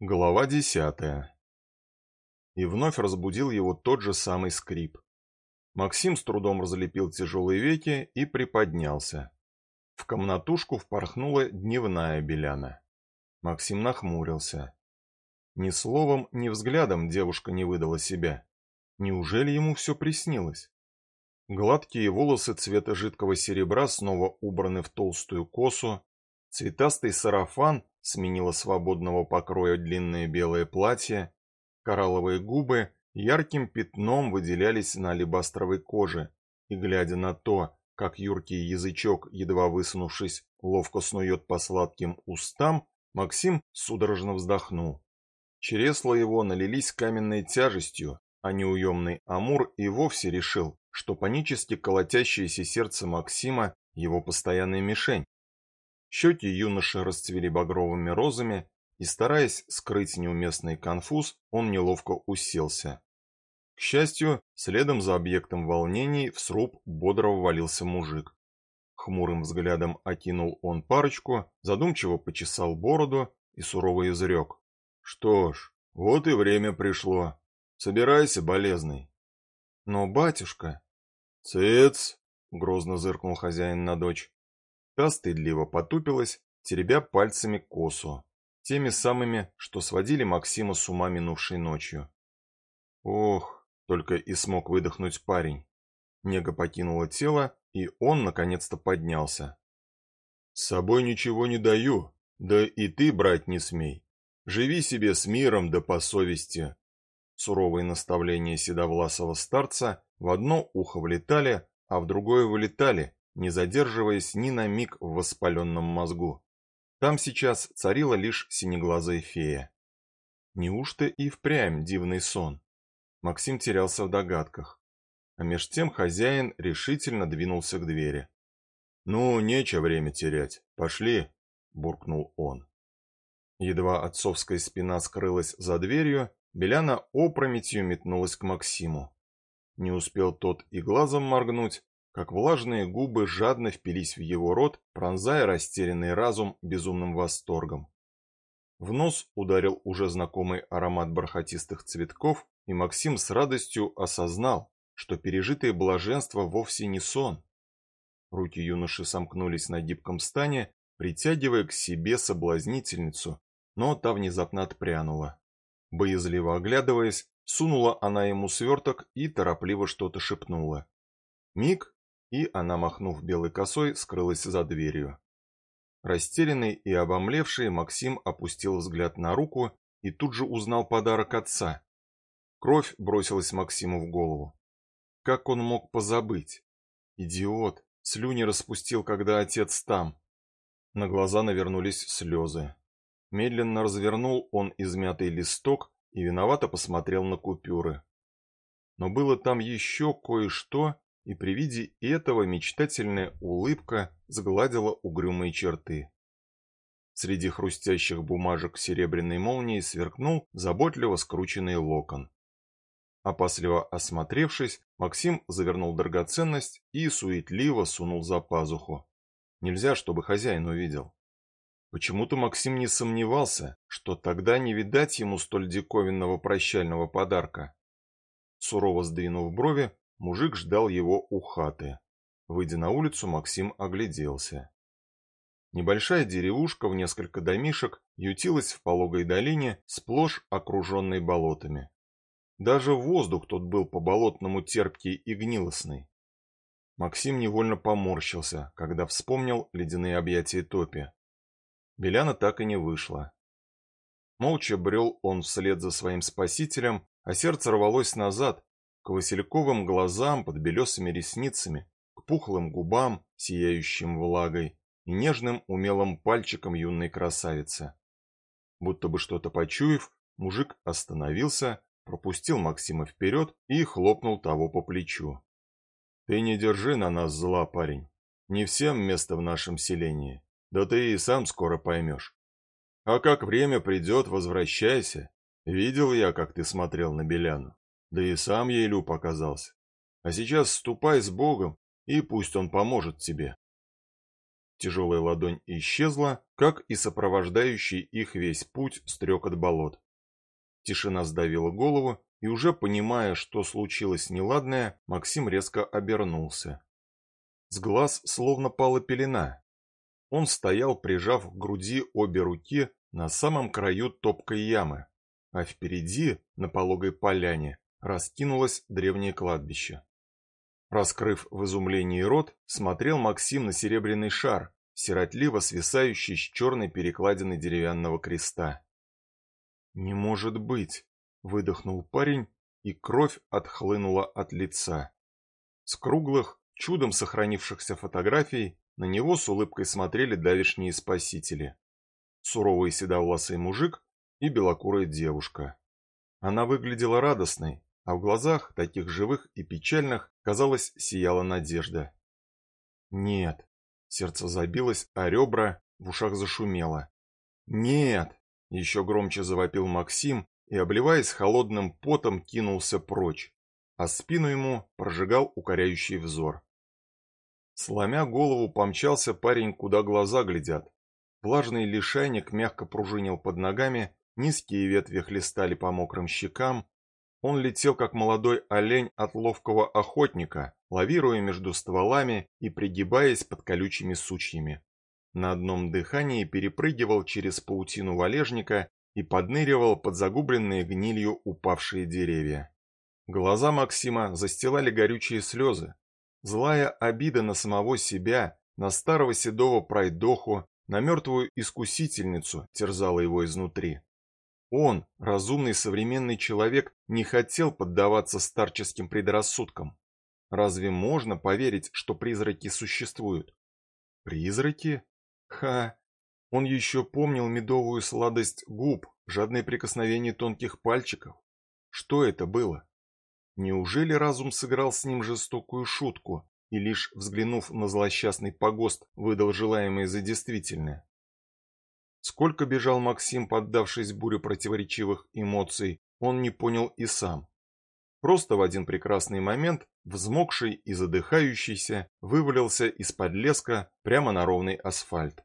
Глава десятая. И вновь разбудил его тот же самый скрип. Максим с трудом разлепил тяжелые веки и приподнялся. В комнатушку впорхнула дневная беляна. Максим нахмурился. Ни словом, ни взглядом девушка не выдала себя. Неужели ему все приснилось? Гладкие волосы цвета жидкого серебра снова убраны в толстую косу, цветастый сарафан сменила свободного покроя длинное белое платье, коралловые губы ярким пятном выделялись на алебастровой коже, и, глядя на то, как юркий язычок, едва высунувшись, ловко снует по сладким устам, Максим судорожно вздохнул. Чресла его налились каменной тяжестью, а неуемный Амур и вовсе решил, что панически колотящееся сердце Максима – его постоянная мишень, Щеки юноши расцвели багровыми розами, и, стараясь скрыть неуместный конфуз, он неловко уселся. К счастью, следом за объектом волнений в сруб бодро ввалился мужик. Хмурым взглядом окинул он парочку, задумчиво почесал бороду и сурово изрек. «Что ж, вот и время пришло. Собирайся, болезный». «Но, батюшка...» «Цыц!» — грозно зыркнул хозяин на дочь. Та стыдливо потупилась, теребя пальцами косу, теми самыми, что сводили Максима с ума минувшей ночью. Ох, только и смог выдохнуть парень. Нега покинула тело, и он наконец-то поднялся. «С собой ничего не даю, да и ты брать не смей. Живи себе с миром да по совести». Суровые наставления седовласого старца в одно ухо влетали, а в другое вылетали, не задерживаясь ни на миг в воспаленном мозгу. Там сейчас царила лишь синеглазая фея. Неужто и впрямь дивный сон? Максим терялся в догадках. А меж тем хозяин решительно двинулся к двери. «Ну, нечего время терять. Пошли!» – буркнул он. Едва отцовская спина скрылась за дверью, Беляна опрометью метнулась к Максиму. Не успел тот и глазом моргнуть, как влажные губы жадно впились в его рот, пронзая растерянный разум безумным восторгом. В нос ударил уже знакомый аромат бархатистых цветков, и Максим с радостью осознал, что пережитое блаженство вовсе не сон. Руки юноши сомкнулись на гибком стане, притягивая к себе соблазнительницу, но та внезапно отпрянула. Боязливо оглядываясь, сунула она ему сверток и торопливо что-то шепнула. Миг, и она, махнув белой косой, скрылась за дверью. Растерянный и обомлевший, Максим опустил взгляд на руку и тут же узнал подарок отца. Кровь бросилась Максиму в голову. Как он мог позабыть? Идиот, слюни распустил, когда отец там. На глаза навернулись слезы. Медленно развернул он измятый листок и виновато посмотрел на купюры. Но было там еще кое-что, и при виде этого мечтательная улыбка сгладила угрюмые черты. Среди хрустящих бумажек серебряной молнии сверкнул заботливо скрученный локон. Опасливо осмотревшись, Максим завернул драгоценность и суетливо сунул за пазуху. Нельзя, чтобы хозяин увидел. Почему-то Максим не сомневался, что тогда не видать ему столь диковинного прощального подарка. Сурово сдвинув брови, Мужик ждал его у хаты. Выйдя на улицу, Максим огляделся. Небольшая деревушка в несколько домишек ютилась в пологой долине, сплошь окруженной болотами. Даже воздух тот был по-болотному терпкий и гнилостный. Максим невольно поморщился, когда вспомнил ледяные объятия Топи. Беляна так и не вышла. Молча брел он вслед за своим спасителем, а сердце рвалось назад, к васильковым глазам под белесыми ресницами, к пухлым губам, сияющим влагой, и нежным умелым пальчиком юной красавицы. Будто бы что-то почуяв, мужик остановился, пропустил Максима вперед и хлопнул того по плечу. «Ты не держи на нас зла, парень. Не всем место в нашем селении. Да ты и сам скоро поймешь. А как время придет, возвращайся. Видел я, как ты смотрел на Беляну. Да и сам ей Люб оказался. А сейчас ступай с Богом, и пусть он поможет тебе. Тяжелая ладонь исчезла, как и сопровождающий их весь путь стрекот болот. Тишина сдавила голову, и уже понимая, что случилось неладное, Максим резко обернулся. С глаз словно пала пелена. Он стоял, прижав к груди обе руки на самом краю топкой ямы, а впереди, на пологой поляне, раскинулось древнее кладбище. Раскрыв в изумлении рот, смотрел Максим на серебряный шар, сиротливо свисающий с черной перекладины деревянного креста. «Не может быть!» — выдохнул парень, и кровь отхлынула от лица. С круглых, чудом сохранившихся фотографий на него с улыбкой смотрели давишние спасители. Суровый седовласый мужик и белокурая девушка. Она выглядела радостной, а в глазах, таких живых и печальных, казалось, сияла надежда. «Нет!» — сердце забилось, а ребра в ушах зашумело. «Нет!» — еще громче завопил Максим и, обливаясь холодным потом, кинулся прочь, а спину ему прожигал укоряющий взор. Сломя голову, помчался парень, куда глаза глядят. Влажный лишайник мягко пружинил под ногами, низкие ветви хлестали по мокрым щекам, он летел, как молодой олень от ловкого охотника, лавируя между стволами и пригибаясь под колючими сучьями. На одном дыхании перепрыгивал через паутину валежника и подныривал под загубленные гнилью упавшие деревья. Глаза Максима застилали горючие слезы. Злая обида на самого себя, на старого седого пройдоху, на мертвую искусительницу терзала его изнутри. Он, разумный современный человек, не хотел поддаваться старческим предрассудкам. Разве можно поверить, что призраки существуют? Призраки? Ха! Он еще помнил медовую сладость губ, жадные прикосновения тонких пальчиков. Что это было? Неужели разум сыграл с ним жестокую шутку и лишь взглянув на злосчастный погост, выдал желаемое за действительное? Сколько бежал Максим, поддавшись буре противоречивых эмоций, он не понял и сам. Просто в один прекрасный момент, взмокший и задыхающийся, вывалился из-под леска прямо на ровный асфальт.